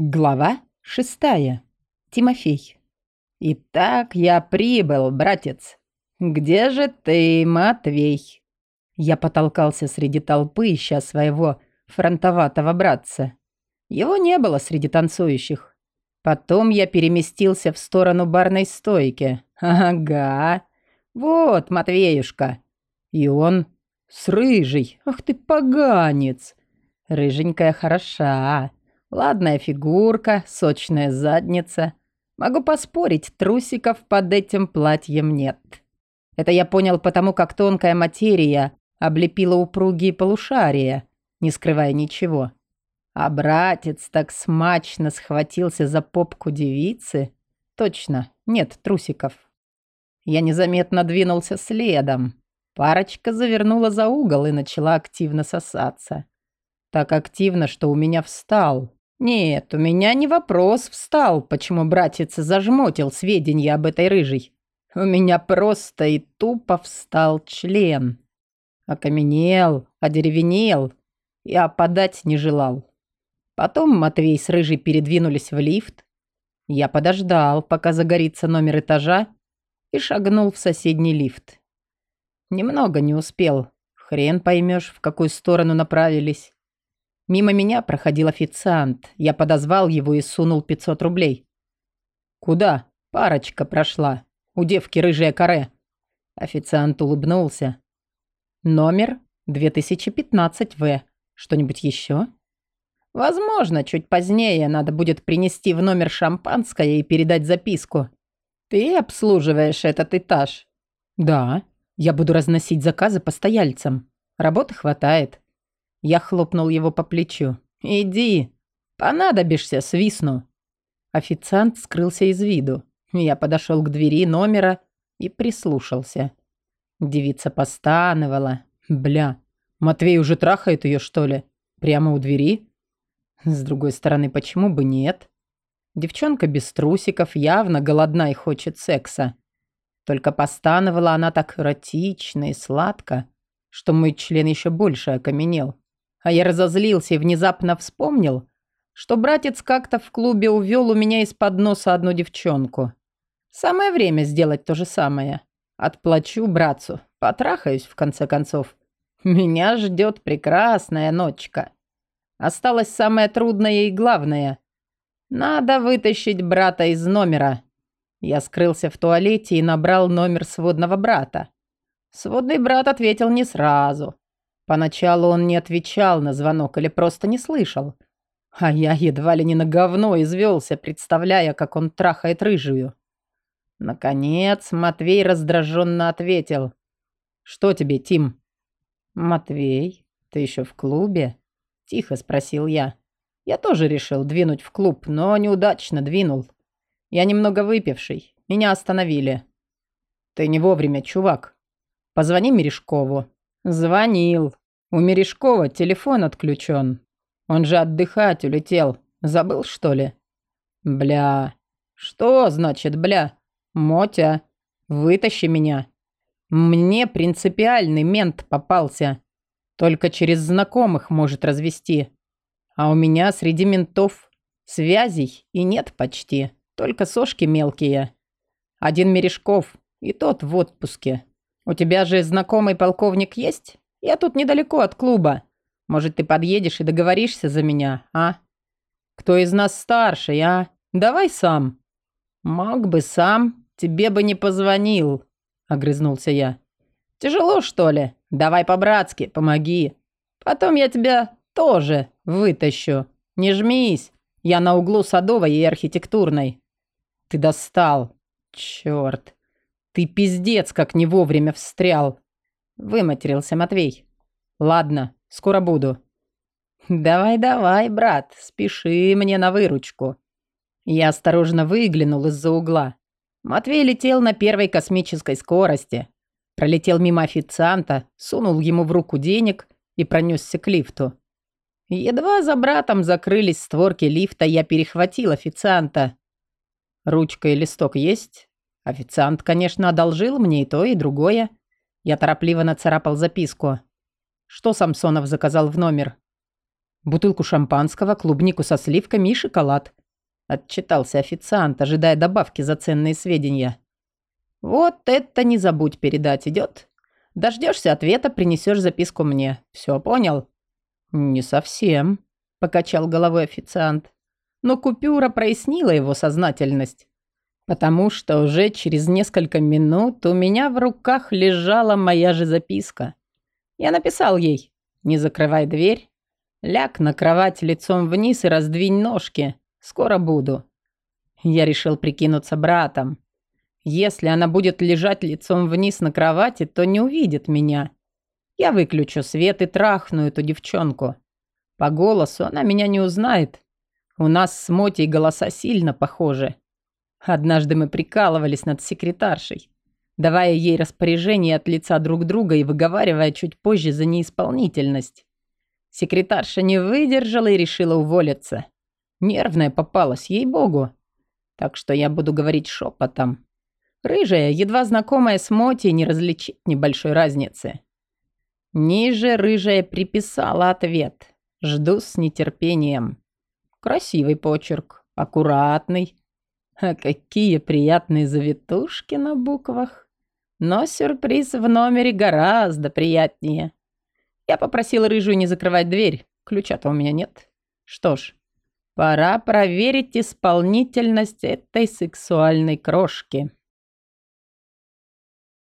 Глава шестая. Тимофей. «Итак, я прибыл, братец. Где же ты, Матвей?» Я потолкался среди толпы, ища своего фронтоватого братца. Его не было среди танцующих. Потом я переместился в сторону барной стойки. Ага. Вот, Матвеюшка. И он с рыжей. Ах ты поганец. Рыженькая хороша. Ладная фигурка, сочная задница. Могу поспорить, трусиков под этим платьем нет. Это я понял потому, как тонкая материя облепила упругие полушария, не скрывая ничего. А братец так смачно схватился за попку девицы. Точно, нет трусиков. Я незаметно двинулся следом. Парочка завернула за угол и начала активно сосаться. Так активно, что у меня встал, «Нет, у меня не вопрос встал, почему братец зажмотил сведения об этой рыжей. У меня просто и тупо встал член. Окаменел, одеревенел и опадать не желал. Потом Матвей с рыжей передвинулись в лифт. Я подождал, пока загорится номер этажа, и шагнул в соседний лифт. Немного не успел. Хрен поймешь, в какую сторону направились. Мимо меня проходил официант. Я подозвал его и сунул 500 рублей. «Куда?» «Парочка прошла. У девки рыжая каре». Официант улыбнулся. «Номер 2015В. Что-нибудь еще?» «Возможно, чуть позднее надо будет принести в номер шампанское и передать записку. Ты обслуживаешь этот этаж?» «Да. Я буду разносить заказы постояльцам. Работы хватает». Я хлопнул его по плечу. «Иди, понадобишься, свистну». Официант скрылся из виду. Я подошел к двери номера и прислушался. Девица постановала. «Бля, Матвей уже трахает ее, что ли? Прямо у двери?» С другой стороны, почему бы нет? Девчонка без трусиков явно голодна и хочет секса. Только постановала она так эротично и сладко, что мой член еще больше окаменел. А я разозлился и внезапно вспомнил, что братец как-то в клубе увел у меня из-под носа одну девчонку. Самое время сделать то же самое. Отплачу братцу, потрахаюсь в конце концов. Меня ждет прекрасная ночка. Осталось самое трудное и главное. Надо вытащить брата из номера. Я скрылся в туалете и набрал номер сводного брата. Сводный брат ответил не сразу. Поначалу он не отвечал на звонок или просто не слышал. А я едва ли не на говно извелся, представляя, как он трахает рыжую. Наконец Матвей раздраженно ответил. «Что тебе, Тим?» «Матвей, ты еще в клубе?» Тихо спросил я. Я тоже решил двинуть в клуб, но неудачно двинул. Я немного выпивший. Меня остановили. «Ты не вовремя, чувак. Позвони Мережкову». «Звонил. У Мережкова телефон отключен. Он же отдыхать улетел. Забыл, что ли?» «Бля. Что значит бля? Мотя, вытащи меня. Мне принципиальный мент попался. Только через знакомых может развести. А у меня среди ментов связей и нет почти. Только сошки мелкие. Один Мережков, и тот в отпуске. «У тебя же знакомый полковник есть? Я тут недалеко от клуба. Может, ты подъедешь и договоришься за меня, а? Кто из нас старший, а? Давай сам». «Мог бы сам, тебе бы не позвонил», — огрызнулся я. «Тяжело, что ли? Давай по-братски, помоги. Потом я тебя тоже вытащу. Не жмись, я на углу Садовой и Архитектурной». «Ты достал. Черт. «Ты пиздец, как не вовремя встрял!» Выматерился Матвей. «Ладно, скоро буду». «Давай-давай, брат, спеши мне на выручку». Я осторожно выглянул из-за угла. Матвей летел на первой космической скорости. Пролетел мимо официанта, сунул ему в руку денег и пронесся к лифту. Едва за братом закрылись створки лифта, я перехватил официанта. «Ручка и листок есть?» Официант, конечно, одолжил мне и то, и другое. Я торопливо нацарапал записку. Что Самсонов заказал в номер? бутылку шампанского, клубнику со сливками и шоколад. Отчитался официант, ожидая добавки за ценные сведения. Вот это не забудь передать, идет. Дождешься ответа, принесешь записку мне. Все понял? Не совсем, покачал головой официант. Но купюра прояснила его сознательность. Потому что уже через несколько минут у меня в руках лежала моя же записка. Я написал ей «Не закрывай дверь, ляг на кровать лицом вниз и раздвинь ножки, скоро буду». Я решил прикинуться братом. Если она будет лежать лицом вниз на кровати, то не увидит меня. Я выключу свет и трахну эту девчонку. По голосу она меня не узнает. У нас с Мотей голоса сильно похожи. Однажды мы прикалывались над секретаршей давая ей распоряжение от лица друг друга и выговаривая чуть позже за неисполнительность. Секретарша не выдержала и решила уволиться. Нервная попалась, ей-богу. Так что я буду говорить шепотом. Рыжая, едва знакомая с Моти, не различит небольшой разницы. Ниже рыжая приписала ответ. Жду с нетерпением. Красивый почерк, аккуратный. А какие приятные завитушки на буквах. Но сюрприз в номере гораздо приятнее. Я попросил рыжую не закрывать дверь. Ключа-то у меня нет. Что ж, пора проверить исполнительность этой сексуальной крошки.